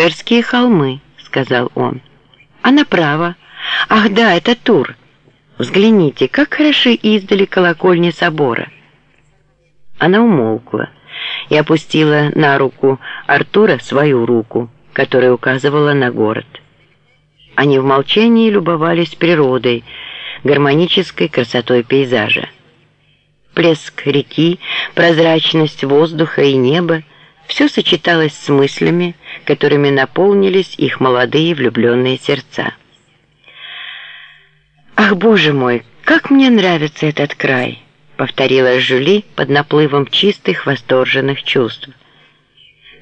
Шерские холмы», — сказал он. «А направо? Ах да, это Тур. Взгляните, как хороши издали колокольни собора». Она умолкла и опустила на руку Артура свою руку, которая указывала на город. Они в молчании любовались природой, гармонической красотой пейзажа. Плеск реки, прозрачность воздуха и неба – все сочеталось с мыслями, которыми наполнились их молодые влюбленные сердца. «Ах, Боже мой, как мне нравится этот край!» — повторила Жюли под наплывом чистых восторженных чувств.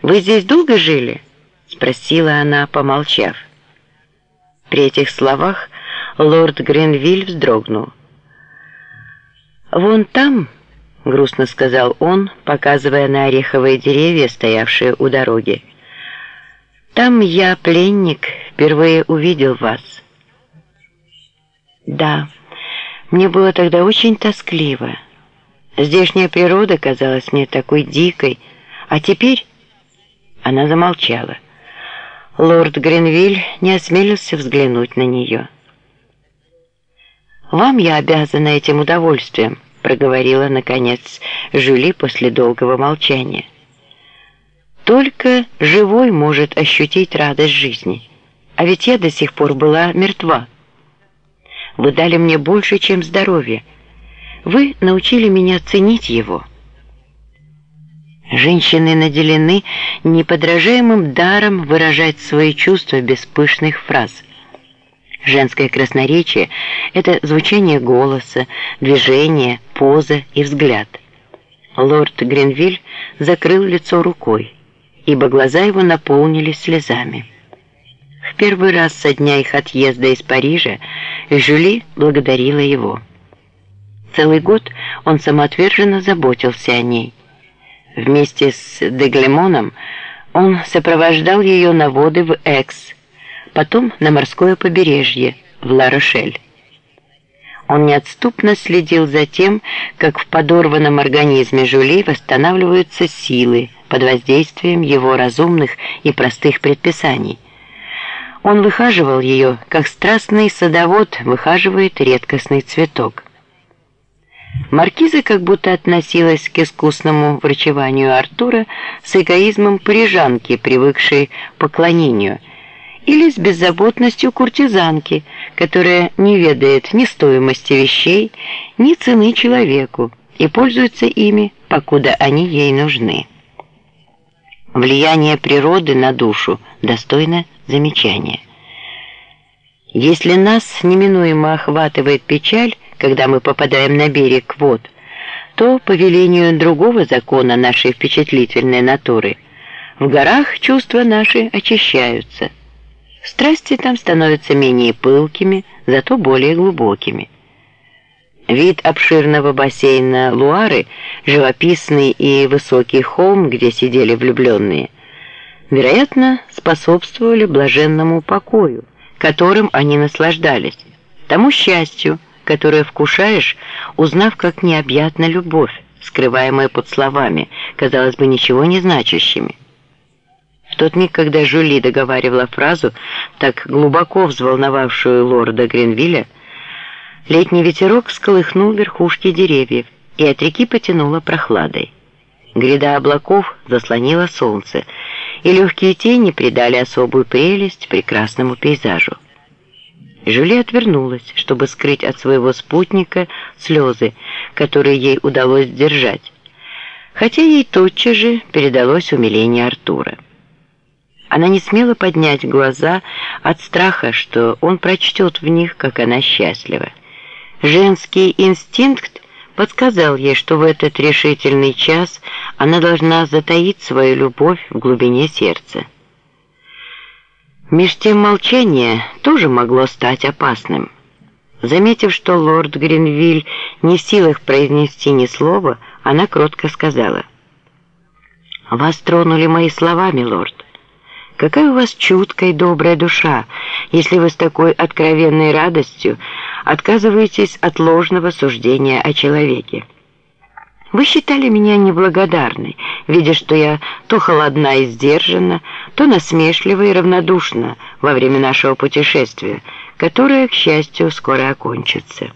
«Вы здесь долго жили?» — спросила она, помолчав. При этих словах лорд Гренвиль вздрогнул. «Вон там», — грустно сказал он, показывая на ореховые деревья, стоявшие у дороги, «там я, пленник, впервые увидел вас». «Да, мне было тогда очень тоскливо. Здешняя природа казалась мне такой дикой, а теперь...» Она замолчала. Лорд Гренвиль не осмелился взглянуть на нее. «Вам я обязана этим удовольствием», — проговорила, наконец, Жюли после долгого молчания. «Только живой может ощутить радость жизни, а ведь я до сих пор была мертва. Вы дали мне больше, чем здоровье. Вы научили меня ценить его». Женщины наделены неподражаемым даром выражать свои чувства без пышных фраз – Женское красноречие – это звучание голоса, движение, поза и взгляд. Лорд Гренвиль закрыл лицо рукой, ибо глаза его наполнились слезами. В первый раз со дня их отъезда из Парижа Жюли благодарила его. Целый год он самоотверженно заботился о ней. Вместе с Деглемоном он сопровождал ее на воды в Экс, потом на морское побережье, в Ла-Рошель. Он неотступно следил за тем, как в подорванном организме Жюли восстанавливаются силы под воздействием его разумных и простых предписаний. Он выхаживал ее, как страстный садовод выхаживает редкостный цветок. Маркиза как будто относилась к искусному врачеванию Артура с эгоизмом парижанки, привыкшей к поклонению – или с беззаботностью куртизанки, которая не ведает ни стоимости вещей, ни цены человеку и пользуется ими, покуда они ей нужны. Влияние природы на душу достойно замечания. Если нас неминуемо охватывает печаль, когда мы попадаем на берег вод, то по велению другого закона нашей впечатлительной натуры в горах чувства наши очищаются – Страсти там становятся менее пылкими, зато более глубокими. Вид обширного бассейна Луары, живописный и высокий холм, где сидели влюбленные, вероятно, способствовали блаженному покою, которым они наслаждались, тому счастью, которое вкушаешь, узнав, как необъятна любовь, скрываемая под словами, казалось бы, ничего не значащими. Тот миг, когда Жюли договаривала фразу, так глубоко взволновавшую лорда Гренвилля, летний ветерок сколыхнул верхушки деревьев и от реки потянуло прохладой. Гряда облаков заслонила солнце, и легкие тени придали особую прелесть прекрасному пейзажу. Жюли отвернулась, чтобы скрыть от своего спутника слезы, которые ей удалось сдержать, хотя ей тотчас же передалось умиление Артура. Она не смела поднять глаза от страха, что он прочтет в них, как она счастлива. Женский инстинкт подсказал ей, что в этот решительный час она должна затаить свою любовь в глубине сердца. Меж тем молчание тоже могло стать опасным. Заметив, что лорд Гринвиль не в силах произнести ни слова, она кротко сказала, «Вас тронули мои слова, милорд. Какая у вас чуткая и добрая душа, если вы с такой откровенной радостью отказываетесь от ложного суждения о человеке. Вы считали меня неблагодарной, видя, что я то холодна и сдержана, то насмешлива и равнодушна во время нашего путешествия, которое, к счастью, скоро окончится.